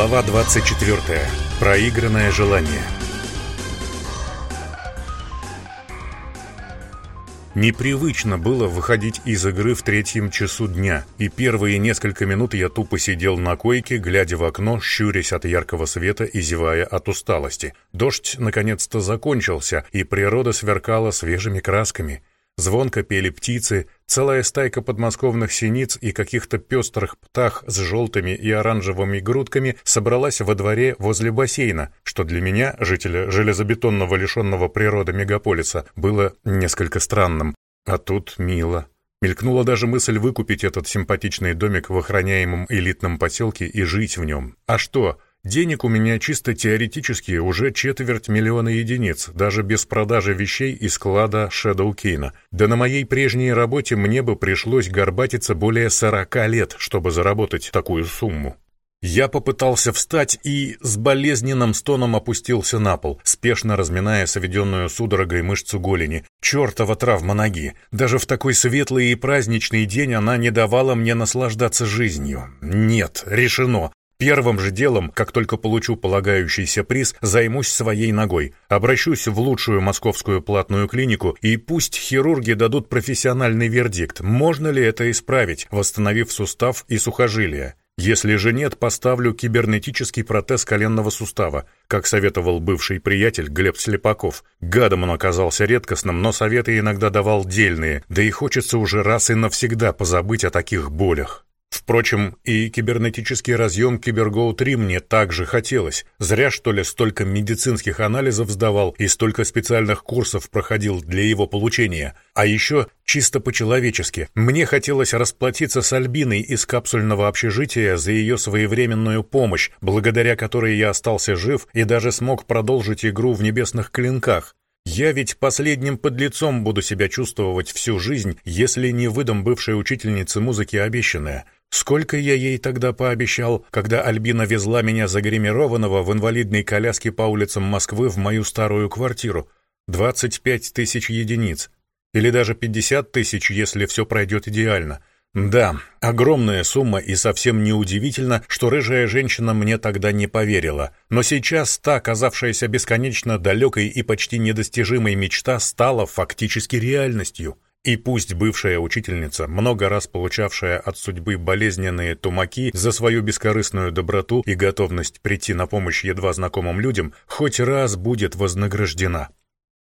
Глава 24. Проигранное желание. Непривычно было выходить из игры в третьем часу дня, и первые несколько минут я тупо сидел на койке, глядя в окно, щурясь от яркого света и зевая от усталости. Дождь наконец-то закончился, и природа сверкала свежими красками. Звонко пели птицы, целая стайка подмосковных синиц и каких-то пестрых птах с желтыми и оранжевыми грудками собралась во дворе возле бассейна, что для меня, жителя железобетонного лишенного природы мегаполиса, было несколько странным. А тут мило. Мелькнула даже мысль выкупить этот симпатичный домик в охраняемом элитном поселке и жить в нем. А что? Денег у меня чисто теоретически уже четверть миллиона единиц, даже без продажи вещей из склада Shadow Kane. Да на моей прежней работе мне бы пришлось горбатиться более 40 лет, чтобы заработать такую сумму. Я попытался встать и с болезненным стоном опустился на пол, спешно разминая соведенную судорогой мышцу голени. Чертова травма ноги. Даже в такой светлый и праздничный день она не давала мне наслаждаться жизнью. Нет, решено. Первым же делом, как только получу полагающийся приз, займусь своей ногой. Обращусь в лучшую московскую платную клинику, и пусть хирурги дадут профессиональный вердикт, можно ли это исправить, восстановив сустав и сухожилие. Если же нет, поставлю кибернетический протез коленного сустава, как советовал бывший приятель Глеб Слепаков. Гадом он оказался редкостным, но советы иногда давал дельные, да и хочется уже раз и навсегда позабыть о таких болях. Впрочем, и кибернетический разъем Кибергоу-3 мне также хотелось. Зря, что ли, столько медицинских анализов сдавал и столько специальных курсов проходил для его получения. А еще, чисто по-человечески, мне хотелось расплатиться с Альбиной из капсульного общежития за ее своевременную помощь, благодаря которой я остался жив и даже смог продолжить игру в небесных клинках. Я ведь последним подлецом буду себя чувствовать всю жизнь, если не выдам бывшей учительнице музыки обещанное — Сколько я ей тогда пообещал, когда Альбина везла меня загримированного в инвалидной коляске по улицам Москвы в мою старую квартиру? 25 тысяч единиц. Или даже 50 тысяч, если все пройдет идеально. Да, огромная сумма, и совсем неудивительно, что рыжая женщина мне тогда не поверила. Но сейчас та, оказавшаяся бесконечно далекой и почти недостижимой мечта, стала фактически реальностью. И пусть бывшая учительница, много раз получавшая от судьбы болезненные тумаки за свою бескорыстную доброту и готовность прийти на помощь едва знакомым людям, хоть раз будет вознаграждена.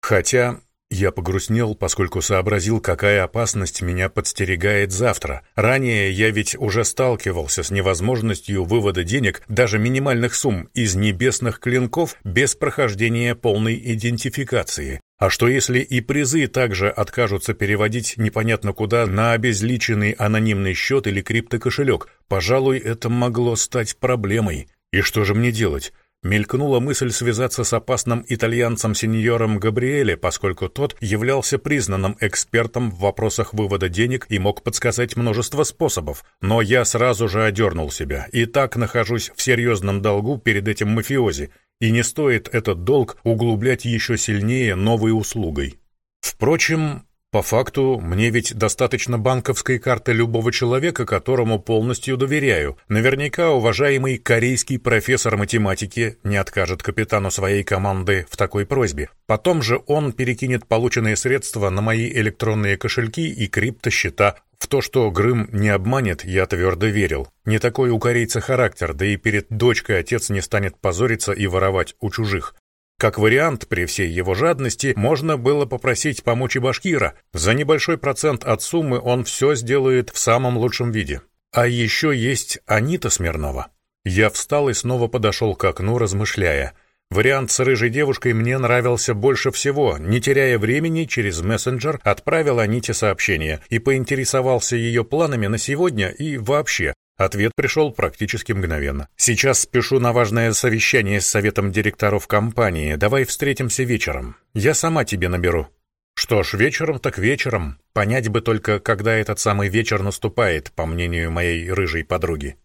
Хотя я погрустнел, поскольку сообразил, какая опасность меня подстерегает завтра. Ранее я ведь уже сталкивался с невозможностью вывода денег, даже минимальных сумм, из небесных клинков без прохождения полной идентификации. А что если и призы также откажутся переводить непонятно куда на обезличенный анонимный счет или криптокошелек? Пожалуй, это могло стать проблемой. И что же мне делать? Мелькнула мысль связаться с опасным итальянцем-сеньором Габриэле, поскольку тот являлся признанным экспертом в вопросах вывода денег и мог подсказать множество способов. Но я сразу же одернул себя. И так нахожусь в серьезном долгу перед этим мафиози, и не стоит этот долг углублять еще сильнее новой услугой. Впрочем, по факту, мне ведь достаточно банковской карты любого человека, которому полностью доверяю. Наверняка уважаемый корейский профессор математики не откажет капитану своей команды в такой просьбе. Потом же он перекинет полученные средства на мои электронные кошельки и криптосчета. В то, что Грым не обманет, я твердо верил. Не такой у корейца характер, да и перед дочкой отец не станет позориться и воровать у чужих. Как вариант, при всей его жадности, можно было попросить помочь и Башкира. За небольшой процент от суммы он все сделает в самом лучшем виде. А еще есть Анита Смирнова. Я встал и снова подошел к окну, размышляя. Вариант с рыжей девушкой мне нравился больше всего. Не теряя времени, через мессенджер отправил Аните сообщение и поинтересовался ее планами на сегодня и вообще, Ответ пришел практически мгновенно. «Сейчас спешу на важное совещание с советом директоров компании. Давай встретимся вечером. Я сама тебе наберу». Что ж, вечером так вечером. Понять бы только, когда этот самый вечер наступает, по мнению моей рыжей подруги.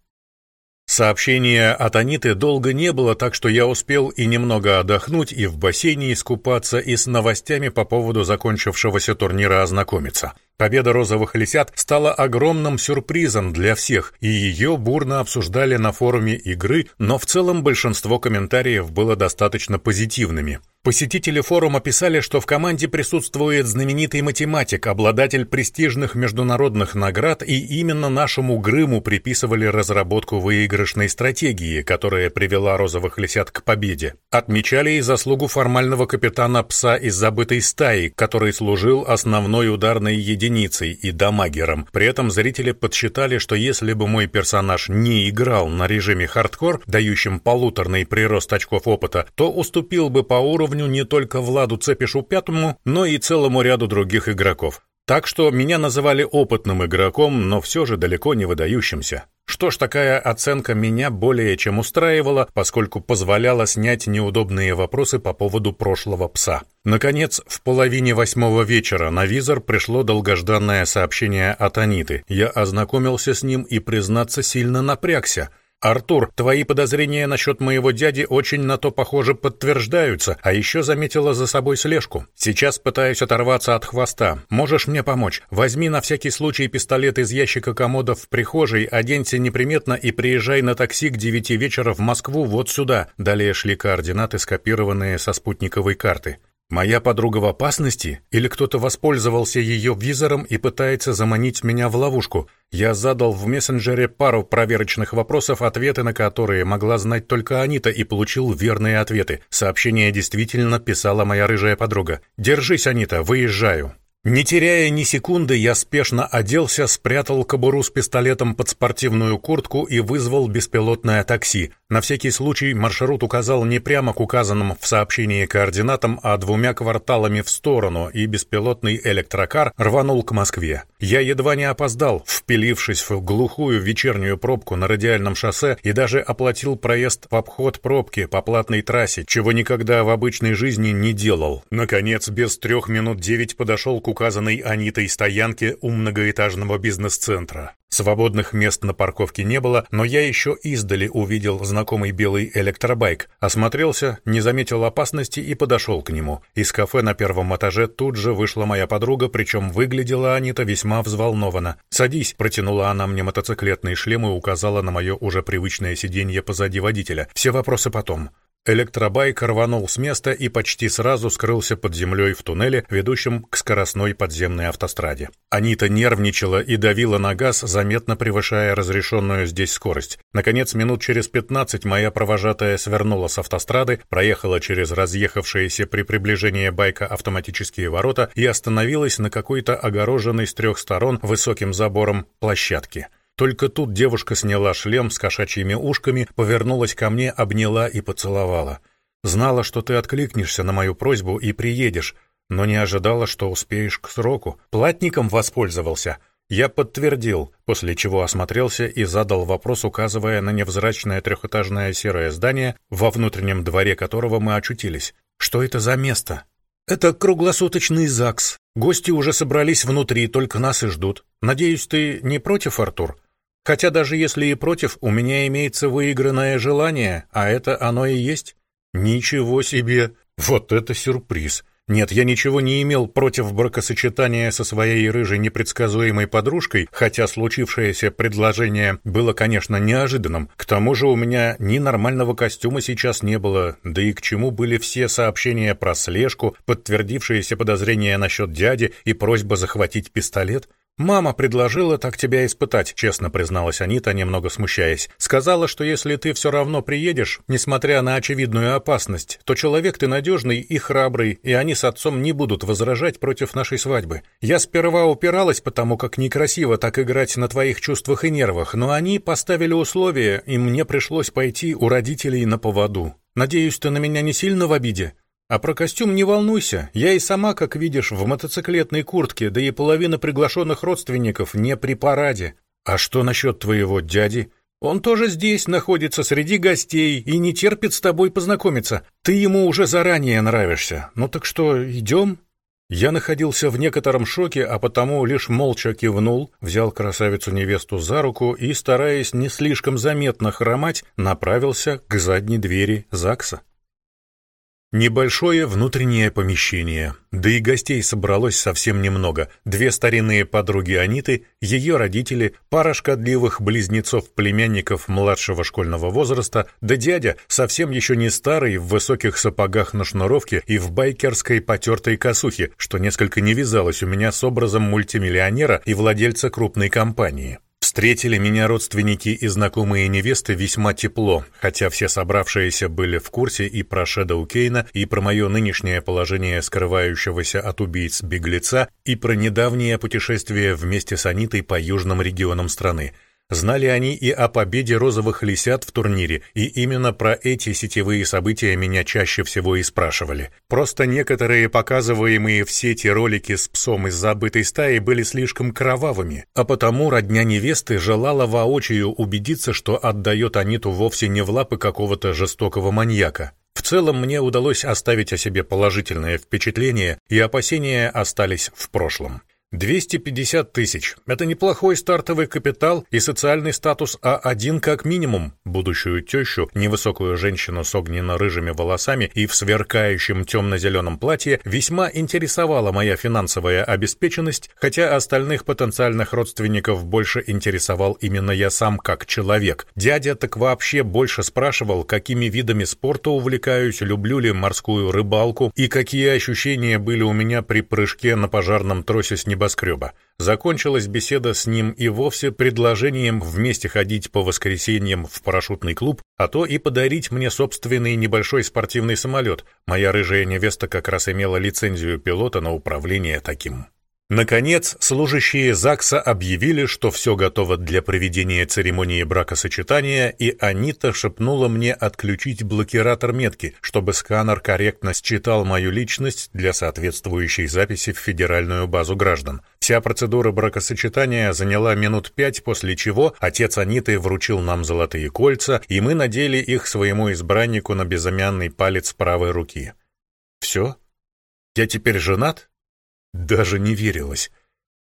Сообщения от Аниты долго не было, так что я успел и немного отдохнуть, и в бассейне искупаться, и с новостями по поводу закончившегося турнира ознакомиться. Победа розовых лисят стала огромным сюрпризом для всех, и ее бурно обсуждали на форуме игры, но в целом большинство комментариев было достаточно позитивными. Посетители форума писали, что в команде присутствует знаменитый математик, обладатель престижных международных наград, и именно нашему Грыму приписывали разработку выигрышной стратегии, которая привела розовых лисят к победе. Отмечали и заслугу формального капитана пса из забытой стаи, который служил основной ударной единицей и дамагером. При этом зрители подсчитали, что если бы мой персонаж не играл на режиме хардкор, дающем полуторный прирост очков опыта, то уступил бы по уровню не только Владу Цепишу Пятому, но и целому ряду других игроков. Так что меня называли опытным игроком, но все же далеко не выдающимся. Что ж, такая оценка меня более чем устраивала, поскольку позволяла снять неудобные вопросы по поводу прошлого пса. Наконец, в половине восьмого вечера на визор пришло долгожданное сообщение от Аниты. Я ознакомился с ним и, признаться, сильно напрягся — «Артур, твои подозрения насчет моего дяди очень на то, похоже, подтверждаются, а еще заметила за собой слежку. Сейчас пытаюсь оторваться от хвоста. Можешь мне помочь? Возьми на всякий случай пистолет из ящика комода в прихожей, оденься неприметно и приезжай на такси к девяти вечера в Москву вот сюда». Далее шли координаты, скопированные со спутниковой карты. Моя подруга в опасности? Или кто-то воспользовался ее визором и пытается заманить меня в ловушку? Я задал в мессенджере пару проверочных вопросов, ответы на которые могла знать только Анита, и получил верные ответы. Сообщение действительно писала моя рыжая подруга. «Держись, Анита, выезжаю». Не теряя ни секунды, я спешно оделся, спрятал кобуру с пистолетом под спортивную куртку и вызвал беспилотное такси. На всякий случай маршрут указал не прямо к указанным в сообщении координатам, а двумя кварталами в сторону, и беспилотный электрокар рванул к Москве. Я едва не опоздал, впилившись в глухую вечернюю пробку на радиальном шоссе и даже оплатил проезд в обход пробки по платной трассе, чего никогда в обычной жизни не делал. Наконец, без трех минут девять подошел к указанной Анитой стоянке у многоэтажного бизнес-центра. Свободных мест на парковке не было, но я еще издали увидел знакомый белый электробайк, осмотрелся, не заметил опасности и подошел к нему. Из кафе на первом этаже тут же вышла моя подруга, причем выглядела Анита весьма взволнованно. «Садись», — протянула она мне мотоциклетный шлем и указала на мое уже привычное сиденье позади водителя. «Все вопросы потом». Электробайк рванул с места и почти сразу скрылся под землей в туннеле, ведущем к скоростной подземной автостраде. Анита нервничала и давила на газ, заметно превышая разрешенную здесь скорость. Наконец, минут через пятнадцать моя провожатая свернула с автострады, проехала через разъехавшиеся при приближении байка автоматические ворота и остановилась на какой-то огороженной с трех сторон высоким забором площадке. Только тут девушка сняла шлем с кошачьими ушками, повернулась ко мне, обняла и поцеловала. Знала, что ты откликнешься на мою просьбу и приедешь, но не ожидала, что успеешь к сроку. Платником воспользовался. Я подтвердил, после чего осмотрелся и задал вопрос, указывая на невзрачное трехэтажное серое здание, во внутреннем дворе которого мы очутились. Что это за место? Это круглосуточный ЗАГС. Гости уже собрались внутри, только нас и ждут. Надеюсь, ты не против, Артур? Хотя даже если и против, у меня имеется выигранное желание, а это оно и есть. Ничего себе! Вот это сюрприз! Нет, я ничего не имел против бракосочетания со своей рыжей непредсказуемой подружкой, хотя случившееся предложение было, конечно, неожиданным. К тому же у меня ни нормального костюма сейчас не было, да и к чему были все сообщения про слежку, подтвердившиеся подозрения насчет дяди и просьба захватить пистолет. «Мама предложила так тебя испытать», — честно призналась Анита, немного смущаясь. «Сказала, что если ты все равно приедешь, несмотря на очевидную опасность, то человек ты надежный и храбрый, и они с отцом не будут возражать против нашей свадьбы. Я сперва упиралась, потому как некрасиво так играть на твоих чувствах и нервах, но они поставили условия, и мне пришлось пойти у родителей на поводу. Надеюсь, ты на меня не сильно в обиде?» А про костюм не волнуйся, я и сама, как видишь, в мотоциклетной куртке, да и половина приглашенных родственников не при параде. А что насчет твоего дяди? Он тоже здесь находится среди гостей и не терпит с тобой познакомиться. Ты ему уже заранее нравишься. Ну так что, идем?» Я находился в некотором шоке, а потому лишь молча кивнул, взял красавицу-невесту за руку и, стараясь не слишком заметно хромать, направился к задней двери ЗАГСа. Небольшое внутреннее помещение, да и гостей собралось совсем немного. Две старинные подруги Аниты, ее родители, пара шкодливых близнецов-племянников младшего школьного возраста, да дядя, совсем еще не старый, в высоких сапогах на шнуровке и в байкерской потертой косухе, что несколько не вязалось у меня с образом мультимиллионера и владельца крупной компании. Встретили меня родственники и знакомые невесты весьма тепло, хотя все собравшиеся были в курсе и про Шэдоу Кейна, и про мое нынешнее положение скрывающегося от убийц беглеца, и про недавнее путешествие вместе с Анитой по южным регионам страны. Знали они и о победе розовых лисят в турнире, и именно про эти сетевые события меня чаще всего и спрашивали. Просто некоторые показываемые в сети ролики с псом из забытой стаи были слишком кровавыми, а потому родня невесты желала воочию убедиться, что отдает Аниту вовсе не в лапы какого-то жестокого маньяка. В целом мне удалось оставить о себе положительное впечатление, и опасения остались в прошлом. 250 тысяч. Это неплохой стартовый капитал и социальный статус А1 как минимум. Будущую тещу, невысокую женщину с огненно-рыжими волосами и в сверкающем темно-зеленом платье, весьма интересовала моя финансовая обеспеченность, хотя остальных потенциальных родственников больше интересовал именно я сам как человек. Дядя так вообще больше спрашивал, какими видами спорта увлекаюсь, люблю ли морскую рыбалку и какие ощущения были у меня при прыжке на пожарном тросе с небольшим небоскреба. Закончилась беседа с ним и вовсе предложением вместе ходить по воскресеньям в парашютный клуб, а то и подарить мне собственный небольшой спортивный самолет. Моя рыжая невеста как раз имела лицензию пилота на управление таким. Наконец, служащие ЗАГСа объявили, что все готово для проведения церемонии бракосочетания, и Анита шепнула мне отключить блокиратор метки, чтобы сканер корректно считал мою личность для соответствующей записи в федеральную базу граждан. Вся процедура бракосочетания заняла минут пять, после чего отец Аниты вручил нам золотые кольца, и мы надели их своему избраннику на безымянный палец правой руки. «Все? Я теперь женат?» Даже не верилось.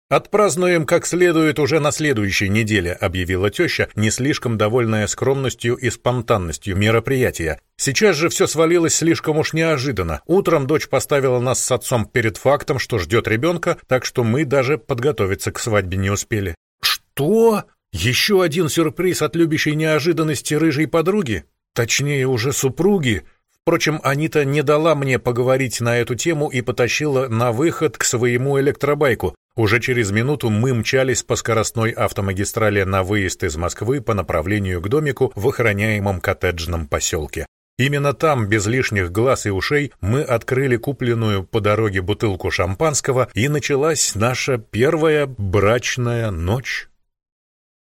«Отпразднуем как следует уже на следующей неделе», объявила теща, не слишком довольная скромностью и спонтанностью мероприятия. Сейчас же все свалилось слишком уж неожиданно. Утром дочь поставила нас с отцом перед фактом, что ждет ребенка, так что мы даже подготовиться к свадьбе не успели. «Что? Еще один сюрприз от любящей неожиданности рыжей подруги? Точнее, уже супруги?» Впрочем, Анита не дала мне поговорить на эту тему и потащила на выход к своему электробайку. Уже через минуту мы мчались по скоростной автомагистрали на выезд из Москвы по направлению к домику в охраняемом коттеджном поселке. Именно там, без лишних глаз и ушей, мы открыли купленную по дороге бутылку шампанского, и началась наша первая брачная ночь.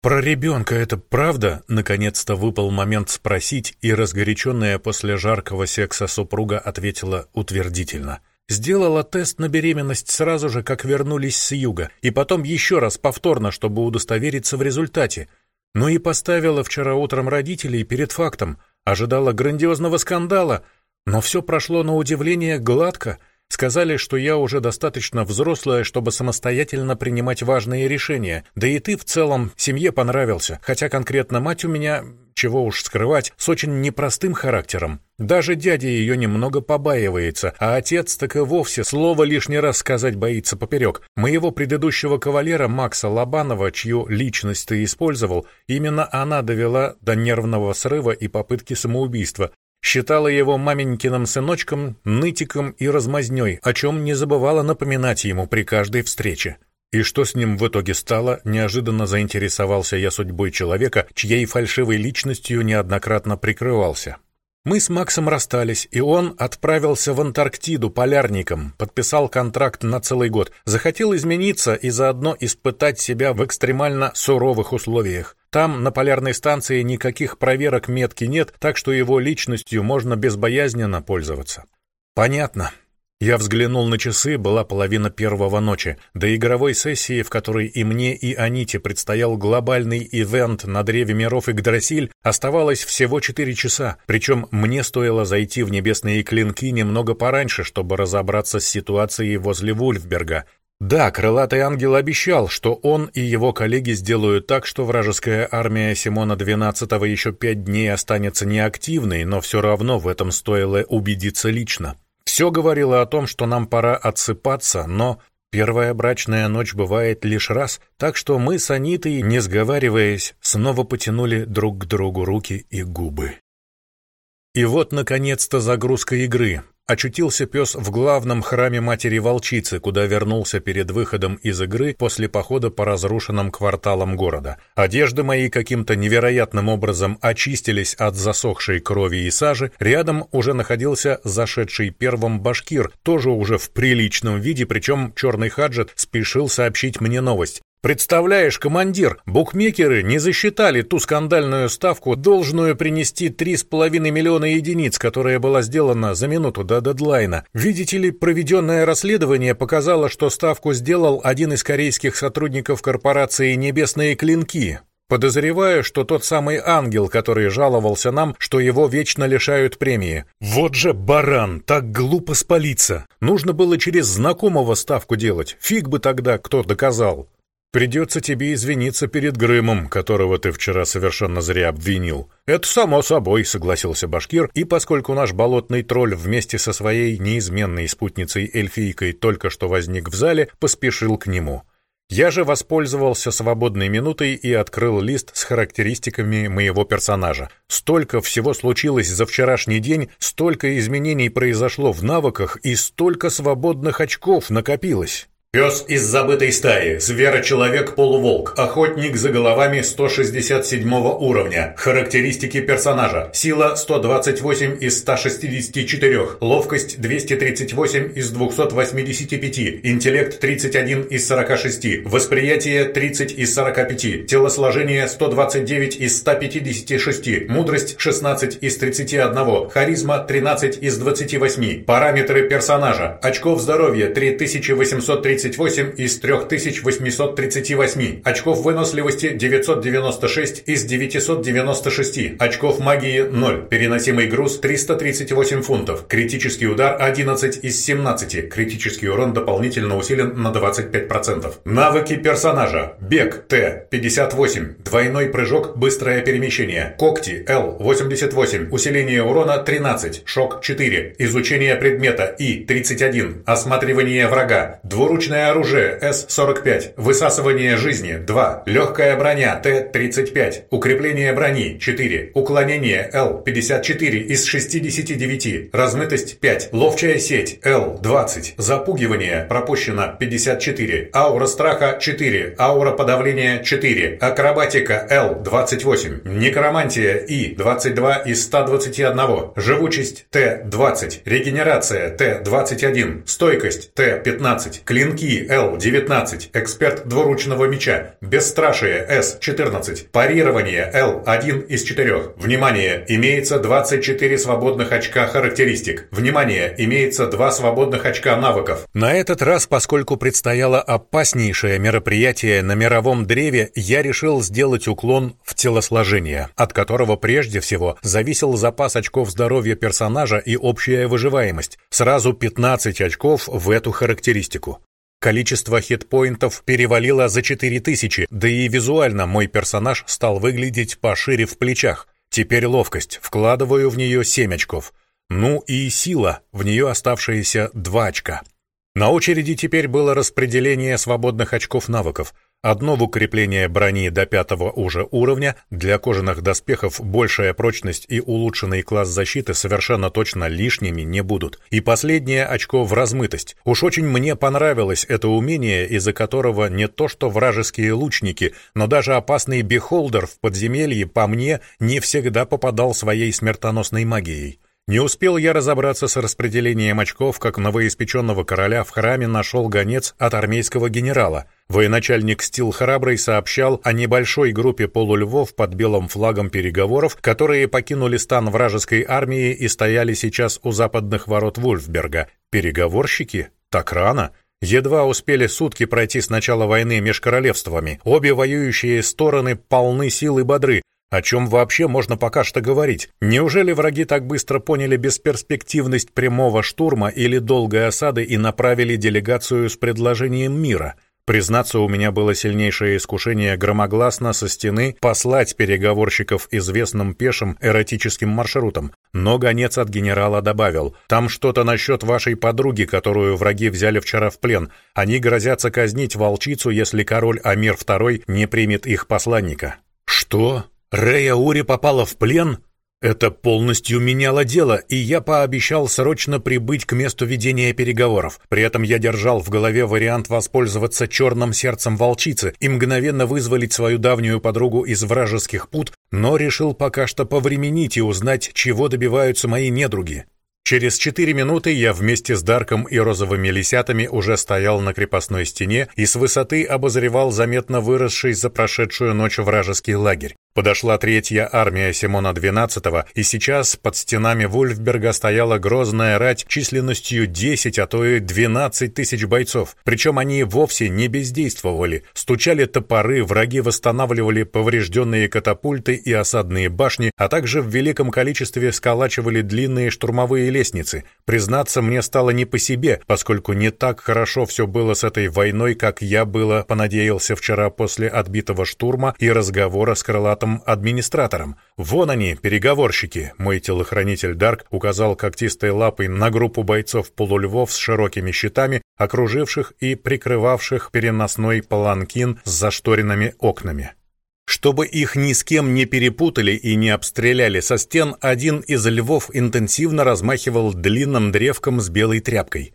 «Про ребенка это правда?» Наконец-то выпал момент спросить, и разгоряченная после жаркого секса супруга ответила утвердительно. Сделала тест на беременность сразу же, как вернулись с юга, и потом еще раз повторно, чтобы удостовериться в результате. Ну и поставила вчера утром родителей перед фактом. Ожидала грандиозного скандала, но все прошло на удивление гладко — Сказали, что я уже достаточно взрослая, чтобы самостоятельно принимать важные решения. Да и ты в целом семье понравился, хотя конкретно мать у меня, чего уж скрывать, с очень непростым характером. Даже дядя ее немного побаивается, а отец так и вовсе слова лишний раз сказать боится поперек. Моего предыдущего кавалера Макса Лобанова, чью личность ты использовал, именно она довела до нервного срыва и попытки самоубийства, Считала его маменькиным сыночком, нытиком и размазнёй, о чем не забывала напоминать ему при каждой встрече. И что с ним в итоге стало, неожиданно заинтересовался я судьбой человека, чьей фальшивой личностью неоднократно прикрывался. Мы с Максом расстались, и он отправился в Антарктиду полярником, подписал контракт на целый год, захотел измениться и заодно испытать себя в экстремально суровых условиях. Там, на полярной станции, никаких проверок метки нет, так что его личностью можно безбоязненно пользоваться. Понятно. Я взглянул на часы, была половина первого ночи. До игровой сессии, в которой и мне, и Аните предстоял глобальный ивент на древе миров Игдрасиль, оставалось всего четыре часа. Причем мне стоило зайти в небесные клинки немного пораньше, чтобы разобраться с ситуацией возле Вульфберга. Да, крылатый ангел обещал, что он и его коллеги сделают так, что вражеская армия Симона XII еще пять дней останется неактивной, но все равно в этом стоило убедиться лично. Все говорило о том, что нам пора отсыпаться, но первая брачная ночь бывает лишь раз, так что мы с Анитой, не сговариваясь, снова потянули друг к другу руки и губы. И вот, наконец-то, загрузка игры. Очутился пес в главном храме матери-волчицы, куда вернулся перед выходом из игры после похода по разрушенным кварталам города. Одежды мои каким-то невероятным образом очистились от засохшей крови и сажи. Рядом уже находился зашедший первым башкир, тоже уже в приличном виде, причем черный хаджет спешил сообщить мне новость. Представляешь, командир, букмекеры не засчитали ту скандальную ставку, должную принести 3,5 миллиона единиц, которая была сделана за минуту до дедлайна. Видите ли, проведенное расследование показало, что ставку сделал один из корейских сотрудников корпорации «Небесные клинки». Подозреваю, что тот самый ангел, который жаловался нам, что его вечно лишают премии. Вот же баран, так глупо спалиться. Нужно было через знакомого ставку делать. Фиг бы тогда кто доказал. Придется тебе извиниться перед Грымом, которого ты вчера совершенно зря обвинил. Это само собой, согласился Башкир, и поскольку наш болотный тролль вместе со своей неизменной спутницей эльфийкой только что возник в зале, поспешил к нему. Я же воспользовался свободной минутой и открыл лист с характеристиками моего персонажа. Столько всего случилось за вчерашний день, столько изменений произошло в навыках и столько свободных очков накопилось. Пес из забытой стаи, зверочеловек-полуволк, охотник за головами 167 уровня, характеристики персонажа, сила 128 из 164, ловкость 238 из 285, интеллект 31 из 46, восприятие 30 из 45, телосложение 129 из 156, мудрость 16 из 31, харизма 13 из 28, параметры персонажа, очков здоровья 3830 38 из 3838, очков выносливости 996 из 996, очков магии 0, переносимый груз 338 фунтов, критический удар 11 из 17, критический урон дополнительно усилен на 25%. Навыки персонажа. Бег Т 58, двойной прыжок, быстрое перемещение, когти Л 88, усиление урона 13, шок 4, изучение предмета И 31, осматривание врага, двуручная Личное оружие С-45. Высасывание жизни 2. Легкая броня Т-35. Укрепление брони 4. Уклонение Л-54 из 69. Размытость 5. Ловчая сеть Л-20. Запугивание пропущено 54. Аура страха 4. Аура подавления 4. Акробатика Л-28. Некромантия И-22 из 121. Живучесть Т-20. Регенерация Т-21. Стойкость Т-15. Клинки Клинки Л-19, эксперт двуручного меча, бесстрашие С-14, парирование Л-1 из 4. Внимание, имеется 24 свободных очка характеристик. Внимание, имеется 2 свободных очка навыков. На этот раз, поскольку предстояло опаснейшее мероприятие на мировом древе, я решил сделать уклон в телосложение, от которого прежде всего зависел запас очков здоровья персонажа и общая выживаемость. Сразу 15 очков в эту характеристику. Количество хитпоинтов перевалило за 4000, да и визуально мой персонаж стал выглядеть пошире в плечах. Теперь ловкость, вкладываю в нее 7 очков. Ну и сила, в нее оставшиеся 2 очка. На очереди теперь было распределение свободных очков навыков. Одно в укрепление брони до пятого уже уровня, для кожаных доспехов большая прочность и улучшенный класс защиты совершенно точно лишними не будут. И последнее очко в размытость. Уж очень мне понравилось это умение, из-за которого не то что вражеские лучники, но даже опасный бихолдер в подземелье по мне не всегда попадал своей смертоносной магией. Не успел я разобраться с распределением очков, как новоиспеченного короля в храме нашел гонец от армейского генерала. Военачальник Стил Храбрый сообщал о небольшой группе полульвов под белым флагом переговоров, которые покинули стан вражеской армии и стояли сейчас у западных ворот Вульфберга. Переговорщики? Так рано? Едва успели сутки пройти с начала войны меж королевствами. Обе воюющие стороны полны сил и бодры. О чем вообще можно пока что говорить? Неужели враги так быстро поняли бесперспективность прямого штурма или долгой осады и направили делегацию с предложением мира? Признаться, у меня было сильнейшее искушение громогласно со стены послать переговорщиков известным пешим эротическим маршрутом. Но гонец от генерала добавил, «Там что-то насчет вашей подруги, которую враги взяли вчера в плен. Они грозятся казнить волчицу, если король Амир II не примет их посланника». «Что? Рея Ури попала в плен?» Это полностью меняло дело, и я пообещал срочно прибыть к месту ведения переговоров. При этом я держал в голове вариант воспользоваться черным сердцем волчицы и мгновенно вызволить свою давнюю подругу из вражеских пут, но решил пока что повременить и узнать, чего добиваются мои недруги. Через четыре минуты я вместе с Дарком и розовыми лисятами уже стоял на крепостной стене и с высоты обозревал заметно выросший за прошедшую ночь вражеский лагерь. Подошла третья армия Симона XII, и сейчас под стенами Вульфберга стояла грозная рать численностью 10, а то и 12 тысяч бойцов. Причем они вовсе не бездействовали. Стучали топоры, враги восстанавливали поврежденные катапульты и осадные башни, а также в великом количестве сколачивали длинные штурмовые лестницы. Признаться, мне стало не по себе, поскольку не так хорошо все было с этой войной, как я было понадеялся вчера после отбитого штурма и разговора с крылатым администратором. Вон они, переговорщики. Мой телохранитель Дарк указал когтистой лапой на группу бойцов-полульвов с широкими щитами, окруживших и прикрывавших переносной паланкин с зашторенными окнами. Чтобы их ни с кем не перепутали и не обстреляли со стен, один из львов интенсивно размахивал длинным древком с белой тряпкой.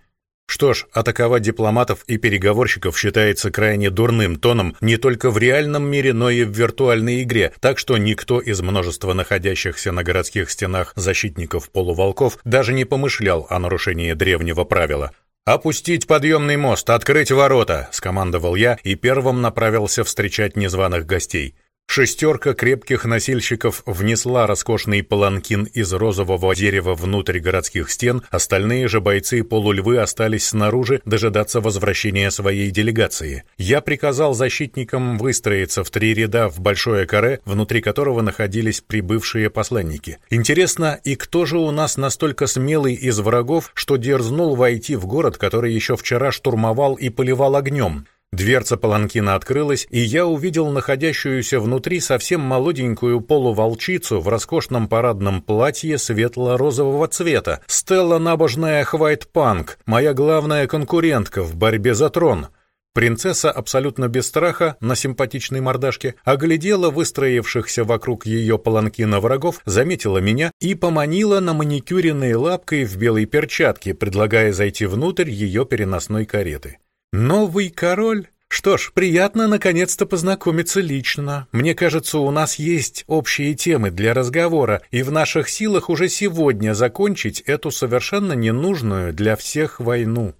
Что ж, атаковать дипломатов и переговорщиков считается крайне дурным тоном не только в реальном мире, но и в виртуальной игре, так что никто из множества находящихся на городских стенах защитников полуволков даже не помышлял о нарушении древнего правила. «Опустить подъемный мост, открыть ворота!» — скомандовал я и первым направился встречать незваных гостей. Шестерка крепких носильщиков внесла роскошный паланкин из розового дерева внутрь городских стен, остальные же бойцы-полульвы остались снаружи дожидаться возвращения своей делегации. Я приказал защитникам выстроиться в три ряда в большое каре, внутри которого находились прибывшие посланники. Интересно, и кто же у нас настолько смелый из врагов, что дерзнул войти в город, который еще вчера штурмовал и поливал огнем? Дверца паланкина открылась, и я увидел находящуюся внутри совсем молоденькую полуволчицу в роскошном парадном платье светло-розового цвета. Стелла набожная Хвайт-Панк, моя главная конкурентка в борьбе за трон. Принцесса абсолютно без страха, на симпатичной мордашке, оглядела выстроившихся вокруг ее паланкина врагов, заметила меня и поманила на маникюренной лапкой в белой перчатке, предлагая зайти внутрь ее переносной кареты. Новый король? Что ж, приятно наконец-то познакомиться лично. Мне кажется, у нас есть общие темы для разговора, и в наших силах уже сегодня закончить эту совершенно ненужную для всех войну.